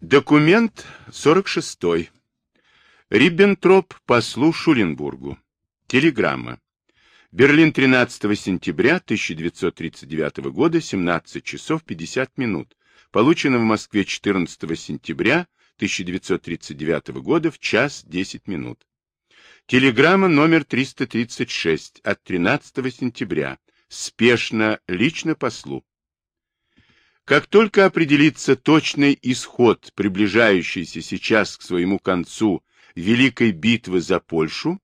Документ 46. Риббентроп послу Шуленбургу. Телеграмма. Берлин 13 сентября 1939 года, 17 часов 50 минут. Получено в Москве 14 сентября 1939 года в час 10 минут. Телеграмма номер 336 от 13 сентября. Спешно, лично послу. Как только определится точный исход, приближающийся сейчас к своему концу великой битвы за Польшу,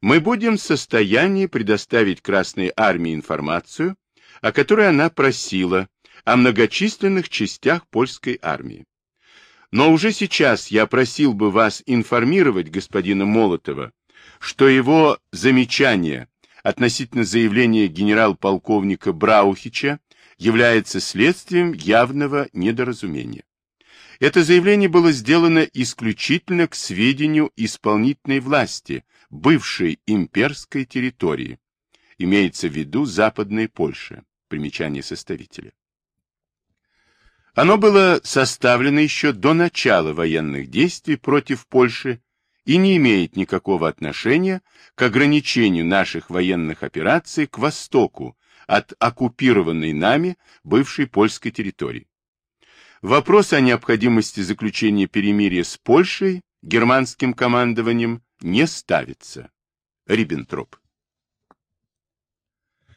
мы будем в состоянии предоставить Красной Армии информацию, о которой она просила, о многочисленных частях польской армии. Но уже сейчас я просил бы вас информировать господина Молотова, что его замечание относительно заявления генерал-полковника Браухича является следствием явного недоразумения. Это заявление было сделано исключительно к сведению исполнительной власти бывшей имперской территории. Имеется в виду Западной Польши. Примечание составителя. Оно было составлено еще до начала военных действий против Польши и не имеет никакого отношения к ограничению наших военных операций к востоку от оккупированной нами бывшей польской территории. Вопрос о необходимости заключения перемирия с Польшей германским командованием не ставится. Риббентроп.